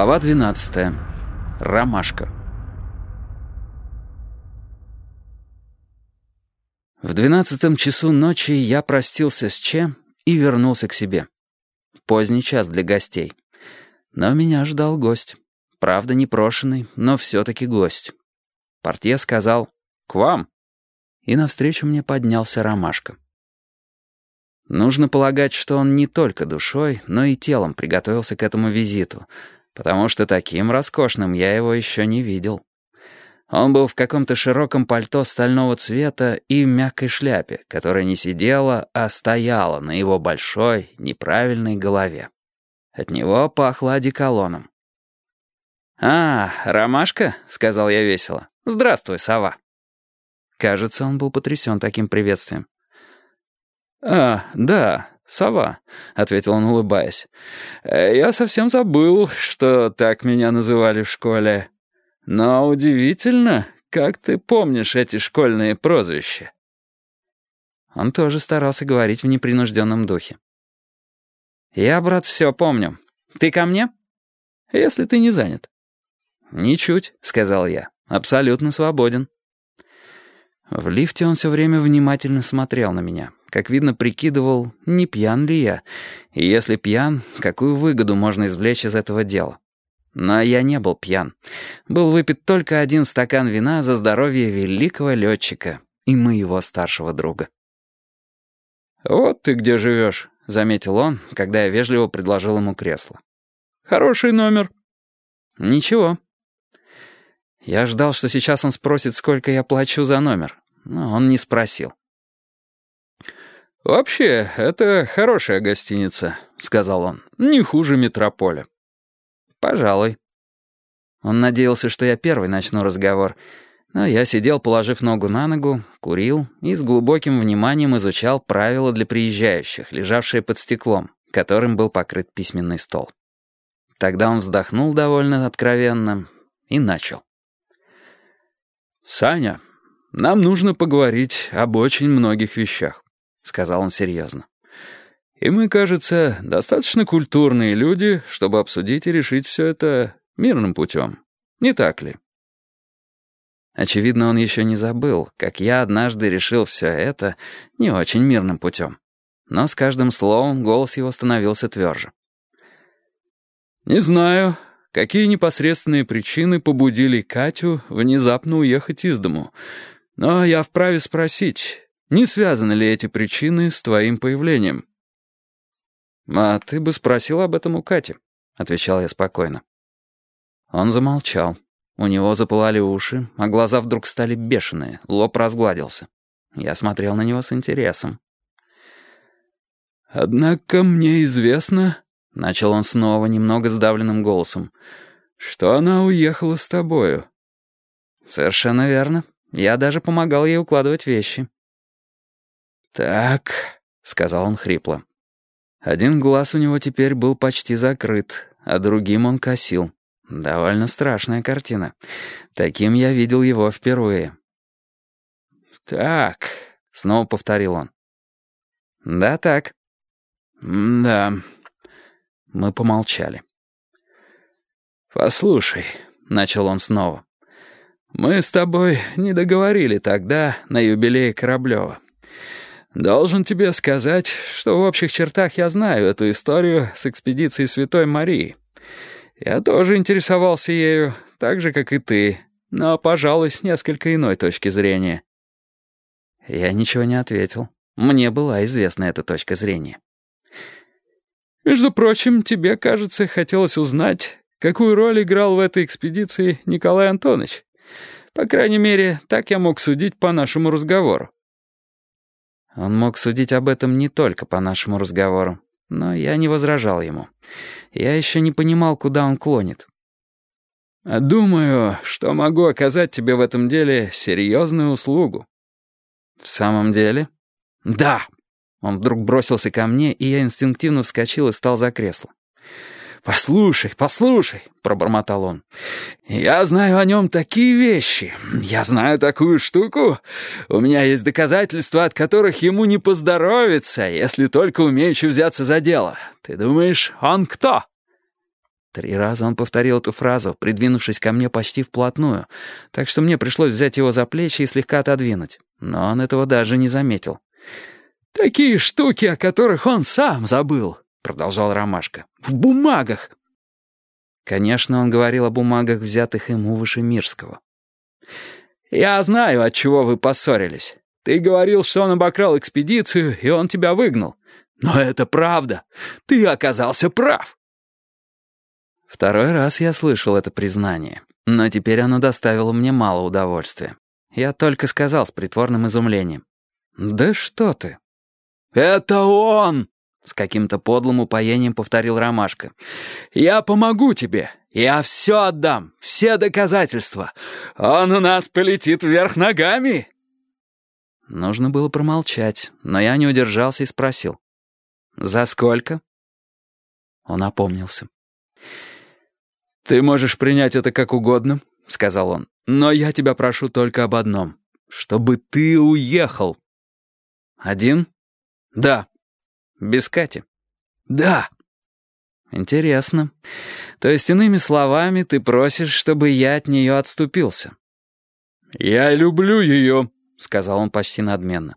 Глава 12. Ромашка. В двенадцатом часу ночи я простился с Че и вернулся к себе. Поздний час для гостей. Но меня ждал гость. Правда, непрошенный, но все-таки гость. Портье сказал «К вам!» И навстречу мне поднялся Ромашка. Нужно полагать, что он не только душой, но и телом приготовился к этому визиту, потому что таким роскошным я его еще не видел. Он был в каком-то широком пальто стального цвета и в мягкой шляпе, которая не сидела, а стояла на его большой, неправильной голове. От него пахло одеколоном. «А, ромашка?» — сказал я весело. «Здравствуй, сова». Кажется, он был потрясен таким приветствием. «А, да, сова», — ответил он, улыбаясь. «Э, «Я совсем забыл, что так меня называли в школе. Но удивительно, как ты помнишь эти школьные прозвища». Он тоже старался говорить в непринужденном духе. «Я, брат, все помню. Ты ко мне? Если ты не занят». «Ничуть», — сказал я. «Абсолютно свободен». В лифте он все время внимательно смотрел на меня. Как видно, прикидывал, не пьян ли я. И если пьян, какую выгоду можно извлечь из этого дела. Но я не был пьян. Был выпит только один стакан вина за здоровье великого летчика и моего старшего друга. «Вот ты где живешь», — заметил он, когда я вежливо предложил ему кресло. «Хороший номер». «Ничего». Я ждал, что сейчас он спросит, сколько я плачу за номер. Но он не спросил. «Вообще, это хорошая гостиница», — сказал он. «Не хуже метрополя». «Пожалуй». Он надеялся, что я первый начну разговор, но я сидел, положив ногу на ногу, курил и с глубоким вниманием изучал правила для приезжающих, лежавшие под стеклом, которым был покрыт письменный стол. Тогда он вздохнул довольно откровенно и начал. «Саня, нам нужно поговорить об очень многих вещах», — сказал он серьезно. «И мы, кажется, достаточно культурные люди, чтобы обсудить и решить все это мирным путем. Не так ли?» Очевидно, он еще не забыл, как я однажды решил все это не очень мирным путем. Но с каждым словом голос его становился тверже. «Не знаю, какие непосредственные причины побудили Катю внезапно уехать из дому, но я вправе спросить, не связаны ли эти причины с твоим появлением?» «А ты бы спросил об этом у Кати», — отвечал я спокойно. Он замолчал. У него запылали уши, а глаза вдруг стали бешеные, лоб разгладился. Я смотрел на него с интересом. «Однако мне известно», — начал он снова немного сдавленным голосом, «что она уехала с тобою». «Совершенно верно. Я даже помогал ей укладывать вещи». «Так», — сказал он хрипло. Один глаз у него теперь был почти закрыт, а другим он косил. Довольно страшная картина. Таким я видел его впервые. «Так», — снова повторил он. «Да, так». «Да». Мы помолчали. «Послушай», — начал он снова. Мы с тобой не договорили тогда на юбилее Кораблева. Должен тебе сказать, что в общих чертах я знаю эту историю с экспедицией Святой Марии. Я тоже интересовался ею, так же, как и ты, но, пожалуй, с несколько иной точки зрения». Я ничего не ответил. Мне была известна эта точка зрения. «Между прочим, тебе, кажется, хотелось узнать, какую роль играл в этой экспедиции Николай Антонович». По крайней мере, так я мог судить по нашему разговору». Он мог судить об этом не только по нашему разговору, но я не возражал ему. Я еще не понимал, куда он клонит. «Думаю, что могу оказать тебе в этом деле серьезную услугу». «В самом деле?» «Да». Он вдруг бросился ко мне, и я инстинктивно вскочил и стал за кресло. «Послушай, послушай», — пробормотал он. «Я знаю о нем такие вещи. Я знаю такую штуку. У меня есть доказательства, от которых ему не поздоровится, если только умеючи взяться за дело. Ты думаешь, он кто?» Три раза он повторил эту фразу, придвинувшись ко мне почти вплотную, так что мне пришлось взять его за плечи и слегка отодвинуть. Но он этого даже не заметил. «Такие штуки, о которых он сам забыл», — продолжал Ромашка. «В бумагах». Конечно, он говорил о бумагах, взятых им у Вышемирского. «Я знаю, от чего вы поссорились. Ты говорил, что он обокрал экспедицию, и он тебя выгнал. Но это правда. Ты оказался прав». Второй раз я слышал это признание, но теперь оно доставило мне мало удовольствия. Я только сказал с притворным изумлением. «Да что ты!» «Это он!» — с каким-то подлым упоением повторил Ромашка. «Я помогу тебе. Я все отдам, все доказательства. Он у нас полетит вверх ногами!» Нужно было промолчать, но я не удержался и спросил. «За сколько?» Он опомнился. «Ты можешь принять это как угодно», — сказал он. «Но я тебя прошу только об одном. Чтобы ты уехал». «Один?» «Да». «Без Кати?» «Да». «Интересно. То есть, иными словами, ты просишь, чтобы я от нее отступился?» «Я люблю ее», — сказал он почти надменно.